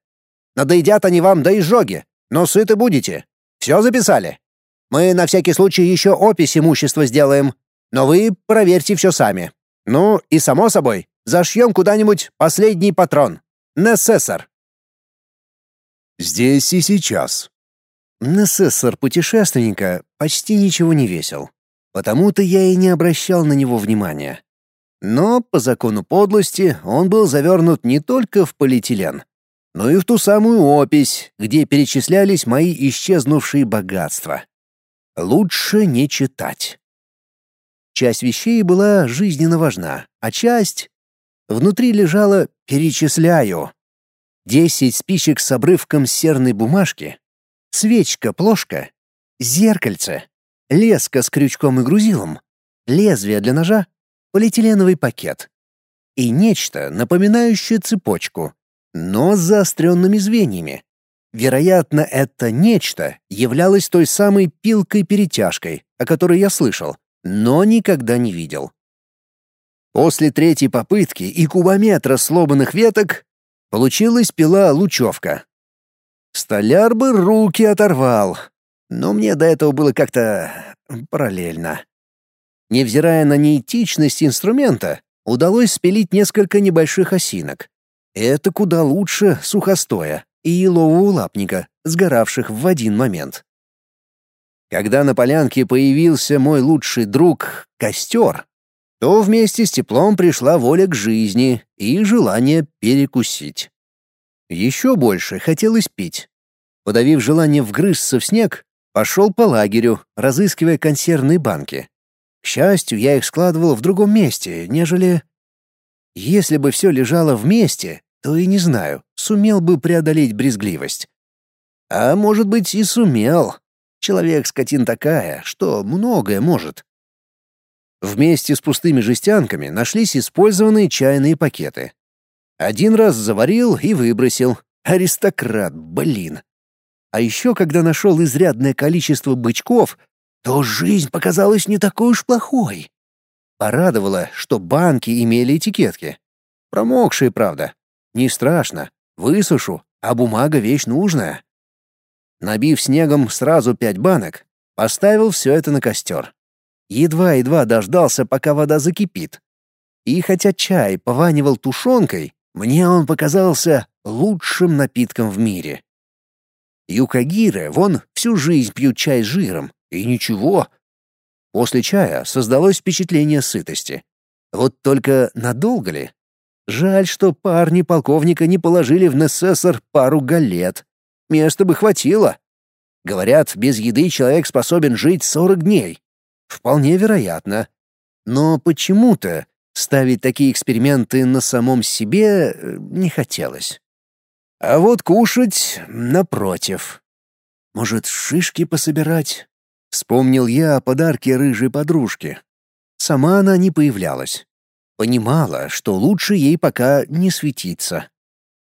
Надоедят они вам до изжоги, но сыты будете. Все записали? Мы на всякий случай еще опись имущества сделаем, но вы проверьте все сами. Ну и, само собой, зашьем куда-нибудь последний патрон. Несессор. Здесь и сейчас. Несессор путешественника почти ничего не весил. Потому-то я и не обращал на него внимания. Но по закону подлости он был завернут не только в полиэтилен, но и в ту самую опись, где перечислялись мои исчезнувшие богатства. Лучше не читать. Часть вещей была жизненно важна, а часть... Внутри лежала «перечисляю». Десять спичек с обрывком серной бумажки, свечка-плошка, зеркальце, леска с крючком и грузилом, лезвие для ножа, полиэтиленовый пакет и нечто, напоминающее цепочку, но с заостренными звеньями. Вероятно, это нечто являлось той самой пилкой-перетяжкой, о которой я слышал, но никогда не видел. После третьей попытки и кубометра сломанных веток получилась пила-лучевка. Столяр бы руки оторвал, но мне до этого было как-то параллельно. Невзирая на неэтичность инструмента, удалось спилить несколько небольших осинок. Это куда лучше сухостоя и елового лапника, сгоравших в один момент. Когда на полянке появился мой лучший друг — костер, то вместе с теплом пришла воля к жизни и желание перекусить. Еще больше хотелось пить. Подавив желание вгрызться в снег, пошел по лагерю, разыскивая консервные банки. К счастью, я их складывал в другом месте, нежели если бы все лежало вместе, то и не знаю, сумел бы преодолеть брезгливость. А может быть и сумел. Человек-скотин такая, что многое может. Вместе с пустыми жестянками нашлись использованные чайные пакеты. Один раз заварил и выбросил. Аристократ, блин. А еще, когда нашел изрядное количество бычков, то жизнь показалась не такой уж плохой. Порадовало, что банки имели этикетки. Промокшие, правда. Не страшно. Высушу, а бумага вещь нужная. Набив снегом сразу пять банок, поставил все это на костер. Едва-едва дождался, пока вода закипит. И хотя чай пованивал тушенкой, мне он показался лучшим напитком в мире. Юкагиры вон всю жизнь пьют чай с жиром, и ничего. После чая создалось впечатление сытости. Вот только надолго ли? Жаль, что парни полковника не положили в Несессор пару галет. Места бы хватило. Говорят, без еды человек способен жить 40 дней. Вполне вероятно. Но почему-то ставить такие эксперименты на самом себе э, не хотелось. А вот кушать напротив. Может, шишки пособирать? Вспомнил я о подарке рыжей подружки. Сама она не появлялась. Понимала, что лучше ей пока не светиться.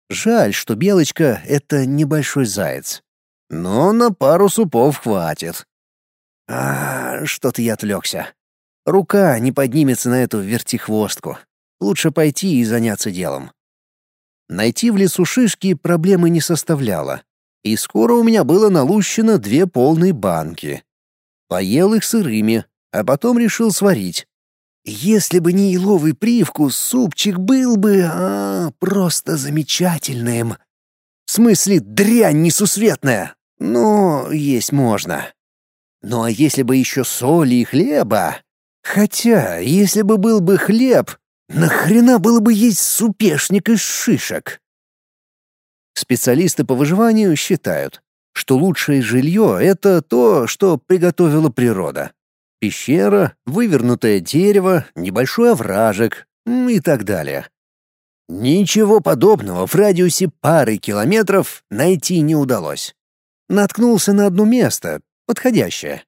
Жаль, что Белочка — это небольшой заяц. Но на пару супов хватит. А, что-то я отвлекся. Рука не поднимется на эту вертихвостку. Лучше пойти и заняться делом. Найти в лесу шишки проблемы не составляло. И скоро у меня было налущено две полные банки. Поел их сырыми, а потом решил сварить. Если бы не еловый привкус, супчик был бы а, просто замечательным. В смысле, дрянь несусветная. Но есть можно. Ну а если бы еще соли и хлеба? Хотя, если бы был бы хлеб, Нахрена было бы есть супешник из шишек? Специалисты по выживанию считают, что лучшее жилье — это то, что приготовила природа. Пещера, вывернутое дерево, небольшой овражек и так далее. Ничего подобного в радиусе пары километров найти не удалось. Наткнулся на одно место, подходящее.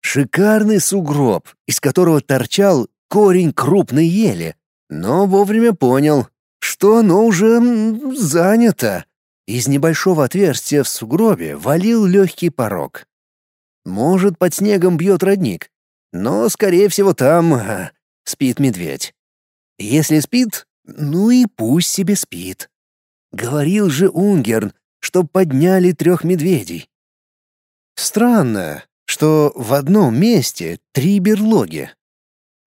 Шикарный сугроб, из которого торчал корень крупной ели, но вовремя понял, что оно уже занято. Из небольшого отверстия в сугробе валил легкий порог. Может, под снегом бьет родник, но, скорее всего, там а, спит медведь. Если спит, ну и пусть себе спит. Говорил же Унгерн, что подняли трех медведей. Странно, что в одном месте три берлоги.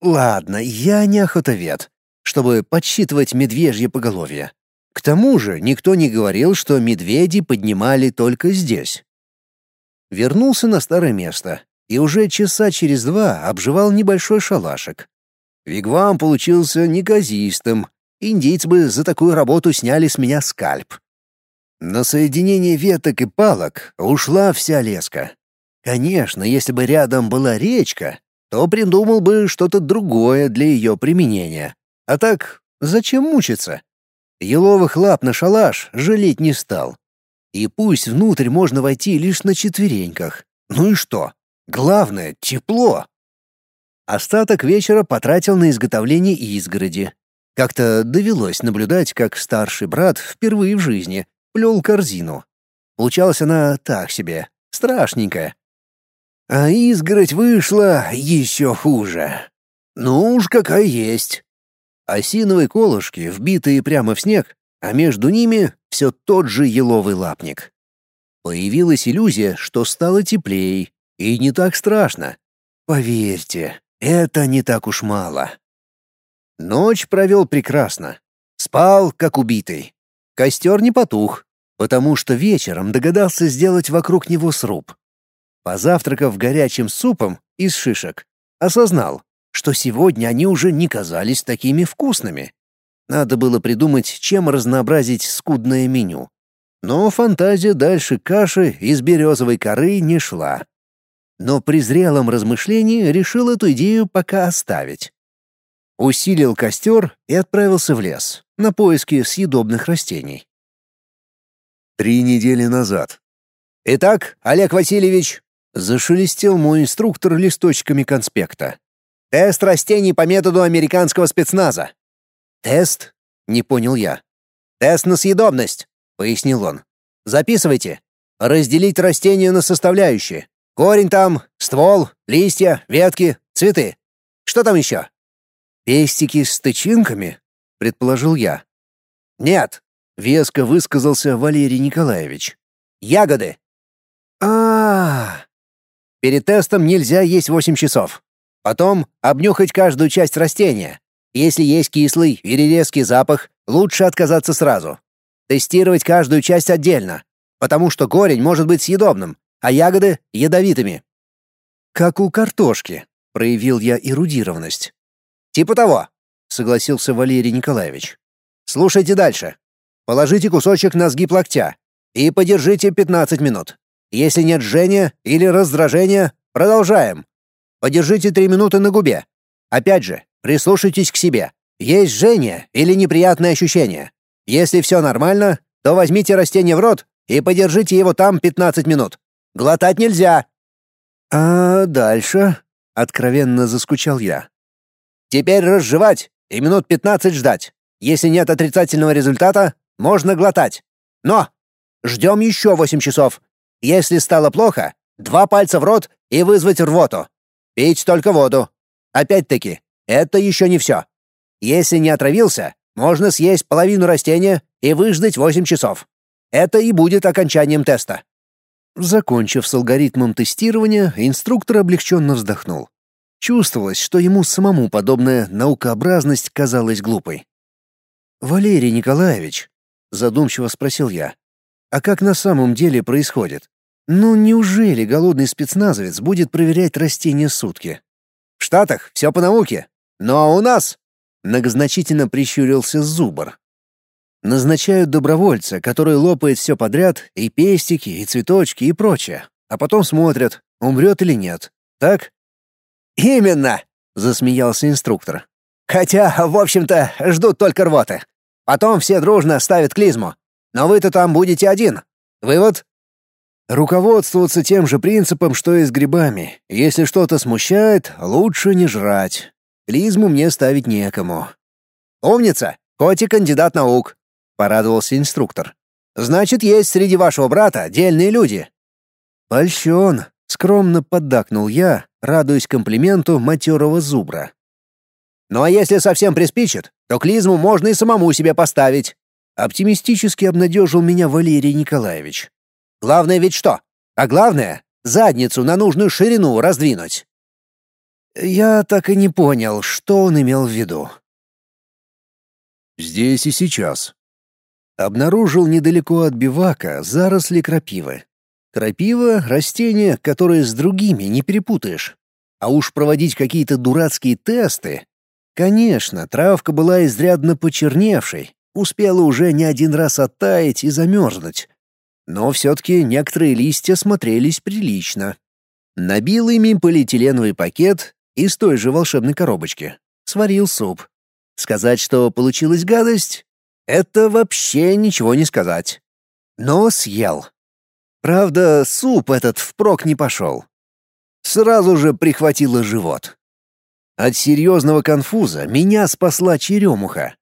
Ладно, я не охотовед чтобы подсчитывать медвежье поголовье. К тому же никто не говорил, что медведи поднимали только здесь. Вернулся на старое место и уже часа через два обживал небольшой шалашик. Вигвам получился неказистым, индейцы бы за такую работу сняли с меня скальп. На соединение веток и палок ушла вся леска. Конечно, если бы рядом была речка, то придумал бы что-то другое для ее применения. А так, зачем мучиться? Еловых лап на шалаш жалеть не стал. И пусть внутрь можно войти лишь на четвереньках. Ну и что? Главное — тепло. Остаток вечера потратил на изготовление изгороди. Как-то довелось наблюдать, как старший брат впервые в жизни плел корзину. Получалась она так себе, страшненькая. А изгородь вышла еще хуже. Ну уж какая есть. Осиновые колышки, вбитые прямо в снег, а между ними все тот же еловый лапник. Появилась иллюзия, что стало теплее, и не так страшно. Поверьте, это не так уж мало. Ночь провел прекрасно. Спал, как убитый. Костер не потух, потому что вечером догадался сделать вокруг него сруб. Позавтракав горячим супом из шишек, осознал, что сегодня они уже не казались такими вкусными. Надо было придумать, чем разнообразить скудное меню. Но фантазия дальше каши из березовой коры не шла. Но при зрелом размышлении решил эту идею пока оставить. Усилил костер и отправился в лес на поиски съедобных растений. Три недели назад. «Итак, Олег Васильевич», — зашелестел мой инструктор листочками конспекта. Тест растений по методу американского спецназа. Тест? Не понял я. «Тест на съедобность», — пояснил он. «Записывайте. Разделить растения на составляющие. Корень там, ствол, листья, ветки, цветы. Что там еще?» «Пестики с тычинками?» — предположил я. «Нет», — веско высказался Валерий Николаевич. «Ягоды». А, Перед тестом нельзя есть 8 часов. Потом обнюхать каждую часть растения. Если есть кислый или резкий запах, лучше отказаться сразу. Тестировать каждую часть отдельно, потому что корень может быть съедобным, а ягоды — ядовитыми. «Как у картошки», — проявил я эрудированность. «Типа того», — согласился Валерий Николаевич. «Слушайте дальше. Положите кусочек на сгиб локтя и подержите 15 минут. Если нет жжения или раздражения, продолжаем. Подержите 3 минуты на губе. Опять же, прислушайтесь к себе. Есть жжение или неприятные ощущения. Если все нормально, то возьмите растение в рот и подержите его там 15 минут. Глотать нельзя. А дальше? Откровенно заскучал я. Теперь разжевать и минут 15 ждать. Если нет отрицательного результата, можно глотать. Но ждем еще 8 часов. Если стало плохо, два пальца в рот и вызвать рвоту. Пить только воду. Опять-таки, это еще не все. Если не отравился, можно съесть половину растения и выждать 8 часов. Это и будет окончанием теста. Закончив с алгоритмом тестирования, инструктор облегченно вздохнул. Чувствовалось, что ему самому подобная наукообразность казалась глупой. «Валерий Николаевич», — задумчиво спросил я, — «а как на самом деле происходит? Ну, неужели голодный спецназовец будет проверять растения сутки?» «В Штатах все по науке, но у нас...» — многозначительно прищурился Зубр. «Назначают добровольца, который лопает все подряд, и пестики, и цветочки, и прочее, а потом смотрят, умрет или нет. Так?» «Именно!» — засмеялся инструктор. «Хотя, в общем-то, ждут только рвоты. Потом все дружно ставят клизму. Но вы-то там будете один. Вывод?» «Руководствоваться тем же принципом, что и с грибами. Если что-то смущает, лучше не жрать. Клизму мне ставить некому». «Умница! Котик кандидат наук!» — порадовался инструктор. «Значит, есть среди вашего брата дельные люди». «Польщен!» — скромно поддакнул я, радуясь комплименту матерого зубра. «Ну а если совсем приспичит, то клизму можно и самому себе поставить», — оптимистически обнадежил меня Валерий Николаевич. «Главное ведь что? А главное — задницу на нужную ширину раздвинуть». Я так и не понял, что он имел в виду. Здесь и сейчас. Обнаружил недалеко от бивака заросли крапивы. Крапива — растение, которое с другими не перепутаешь. А уж проводить какие-то дурацкие тесты... Конечно, травка была изрядно почерневшей, успела уже не один раз оттаять и замерзнуть. Но все-таки некоторые листья смотрелись прилично. Набил ими полиэтиленовый пакет из той же волшебной коробочки. Сварил суп. Сказать, что получилась гадость, это вообще ничего не сказать. Но съел. Правда, суп этот впрок не пошел. Сразу же прихватило живот. От серьезного конфуза меня спасла черемуха.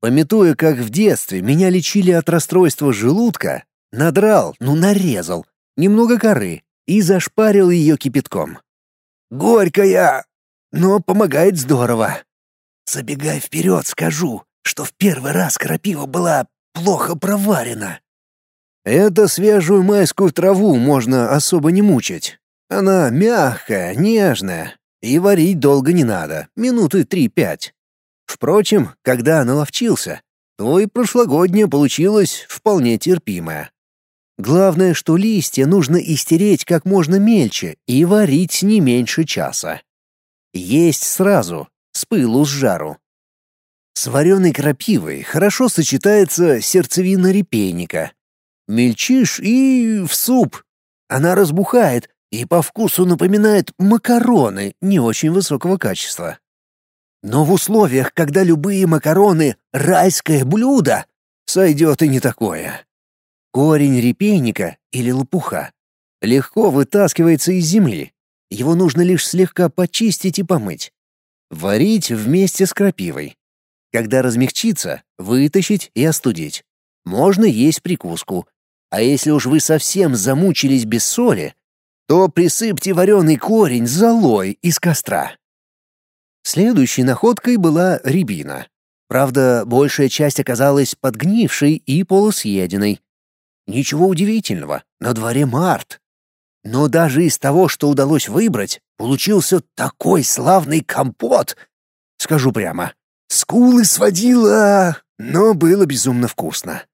Пометуя, как в детстве меня лечили от расстройства желудка, надрал, ну нарезал, немного коры и зашпарил ее кипятком. «Горькая, но помогает здорово. Забегай вперед, скажу, что в первый раз крапива была плохо проварена». Это свежую майскую траву можно особо не мучить. Она мягкая, нежная, и варить долго не надо, минуты три-пять. Впрочем, когда наловчился, то и прошлогодняя получилась вполне терпимая. Главное, что листья нужно истереть как можно мельче и варить не меньше часа. Есть сразу, с пылу с жару. С вареной крапивой хорошо сочетается сердцевина репейника, Мельчишь и в суп. Она разбухает и по вкусу напоминает макароны не очень высокого качества. Но в условиях, когда любые макароны — райское блюдо, сойдет и не такое. Корень репейника или лопуха легко вытаскивается из земли. Его нужно лишь слегка почистить и помыть. Варить вместе с крапивой. Когда размягчится, вытащить и остудить. можно есть прикуску. А если уж вы совсем замучились без соли, то присыпьте вареный корень золой из костра. Следующей находкой была рябина. Правда, большая часть оказалась подгнившей и полусъеденной. Ничего удивительного, на дворе март. Но даже из того, что удалось выбрать, получился такой славный компот. Скажу прямо, скулы сводила, но было безумно вкусно.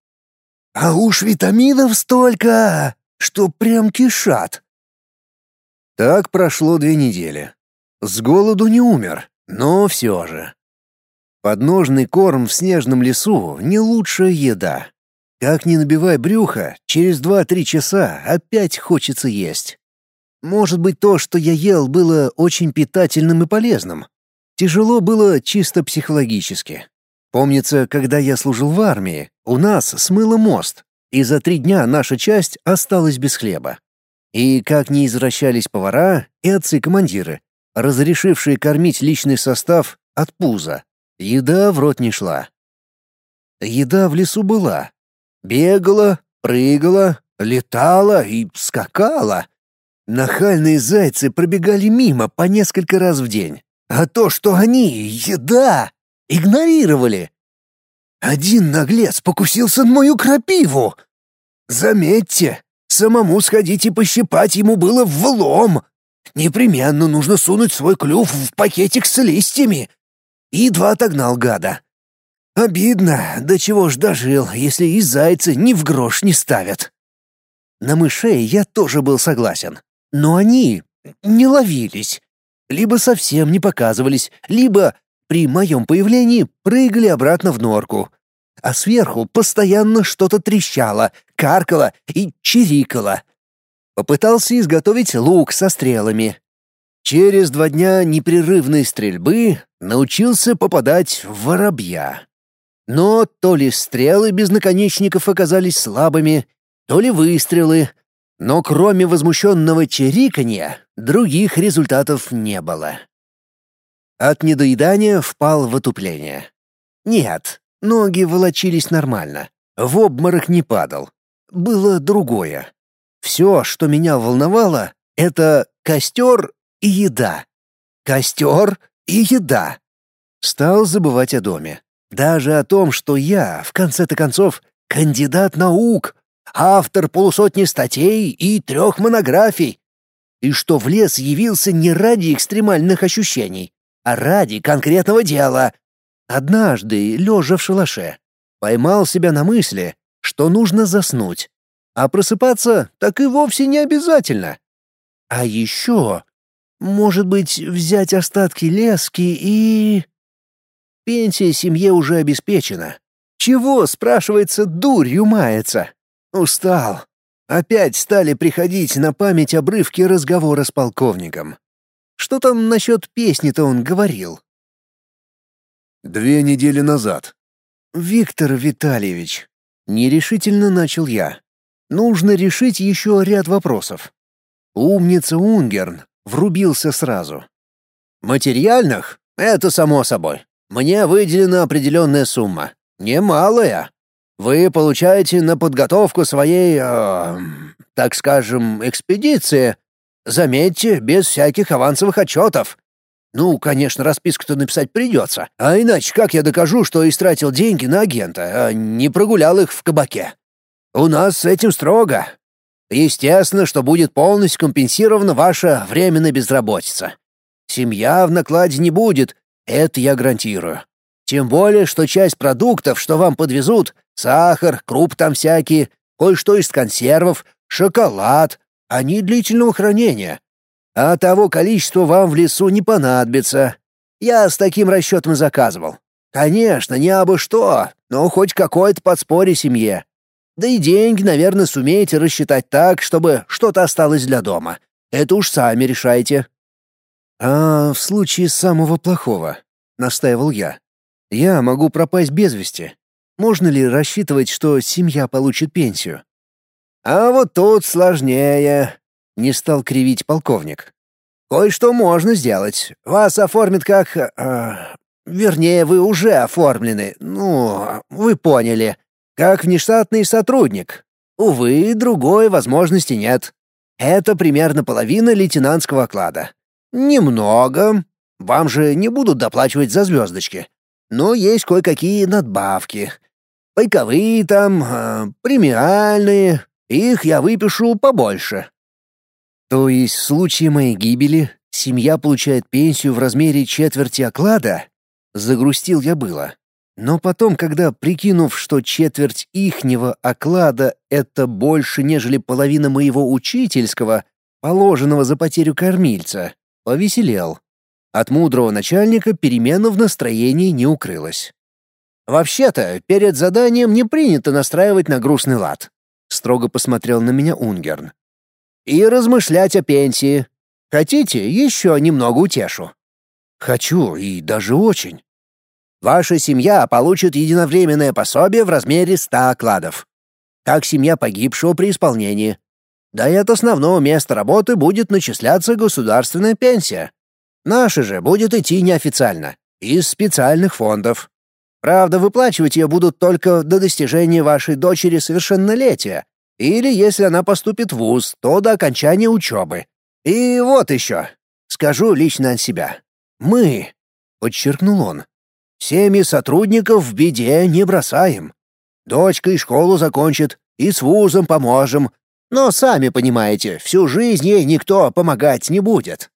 А уж витаминов столько, что прям кишат. Так прошло две недели. С голоду не умер, но все же. Подножный корм в снежном лесу — не лучшая еда. Как ни набивай брюхо, через два-три часа опять хочется есть. Может быть, то, что я ел, было очень питательным и полезным. Тяжело было чисто психологически. Помнится, когда я служил в армии, у нас смыло мост, и за три дня наша часть осталась без хлеба. И как ни извращались повара и отцы-командиры, разрешившие кормить личный состав от пуза, еда в рот не шла. Еда в лесу была, Бегала, прыгала, летала и скакала. Нахальные зайцы пробегали мимо по несколько раз в день. А то, что они, еда, игнорировали. Один наглец покусился на мою крапиву. Заметьте, самому сходить и пощипать ему было влом. Непременно нужно сунуть свой клюв в пакетик с листьями. Едва отогнал гада. Обидно, до чего ж дожил, если и зайцы ни в грош не ставят. На мышей я тоже был согласен, но они не ловились. Либо совсем не показывались, либо при моем появлении прыгали обратно в норку. А сверху постоянно что-то трещало, каркало и чирикало. Попытался изготовить лук со стрелами. Через два дня непрерывной стрельбы научился попадать в воробья. Но то ли стрелы без наконечников оказались слабыми, то ли выстрелы, но кроме возмущенного чириканья других результатов не было. От недоедания впал в отупление. Нет, ноги волочились нормально, в обморок не падал. Было другое. Все, что меня волновало, — это костер и еда. Костер и еда. Стал забывать о доме. Даже о том, что я, в конце-то концов, кандидат наук, автор полусотни статей и трех монографий, и что в лес явился не ради экстремальных ощущений, а ради конкретного дела. Однажды, лежа в шалаше, поймал себя на мысли, что нужно заснуть, а просыпаться так и вовсе не обязательно. А еще, может быть, взять остатки лески и... Пенсия семье уже обеспечена. Чего, спрашивается, дурью мается? Устал. Опять стали приходить на память обрывки разговора с полковником. Что там насчет песни-то он говорил? Две недели назад. Виктор Витальевич. Нерешительно начал я. Нужно решить еще ряд вопросов. Умница Унгерн врубился сразу. Материальных — это само собой. Мне выделена определенная сумма. Немалая. Вы получаете на подготовку своей, э, так скажем, экспедиции. Заметьте, без всяких авансовых отчетов. Ну, конечно, расписку-то написать придется. А иначе как я докажу, что истратил деньги на агента, а не прогулял их в кабаке? У нас с этим строго. Естественно, что будет полностью компенсирована ваша временная безработица. Семья в накладе не будет, это я гарантирую. Тем более, что часть продуктов, что вам подвезут, сахар, круп там всякие, кое-что из консервов, шоколад, они длительного хранения. А того количества вам в лесу не понадобится. Я с таким расчетом заказывал. Конечно, не абы что, но хоть какое-то подспорье семье. Да и деньги, наверное, сумеете рассчитать так, чтобы что-то осталось для дома. Это уж сами решайте. «А в случае самого плохого?» — настаивал я. «Я могу пропасть без вести. Можно ли рассчитывать, что семья получит пенсию?» «А вот тут сложнее», — не стал кривить полковник. «Кое-что можно сделать. Вас оформят как... Э, вернее, вы уже оформлены. Ну, вы поняли. как внештатный сотрудник. Увы, другой возможности нет. Это примерно половина лейтенантского оклада. Немного. Вам же не будут доплачивать за звездочки. Но есть кое-какие надбавки. Пайковые там, э, премиальные. Их я выпишу побольше. То есть в случае моей гибели семья получает пенсию в размере четверти оклада? Загрустил я было. Но потом, когда, прикинув, что четверть ихнего оклада — это больше, нежели половина моего учительского, положенного за потерю кормильца, повеселел. От мудрого начальника перемена в настроении не укрылась. «Вообще-то, перед заданием не принято настраивать на грустный лад», — строго посмотрел на меня Унгерн. «И размышлять о пенсии. Хотите, еще немного утешу?» «Хочу, и даже очень». Ваша семья получит единовременное пособие в размере 100 окладов. Как семья погибшего при исполнении. Да и от основного места работы будет начисляться государственная пенсия. Наша же будет идти неофициально, из специальных фондов. Правда, выплачивать ее будут только до достижения вашей дочери совершеннолетия, или если она поступит в ВУЗ, то до окончания учебы. И вот еще. Скажу лично от себя. Мы, — подчеркнул он, Семьи сотрудников в беде не бросаем. Дочка и школу закончит, и с вузом поможем. Но сами понимаете, всю жизнь ей никто помогать не будет.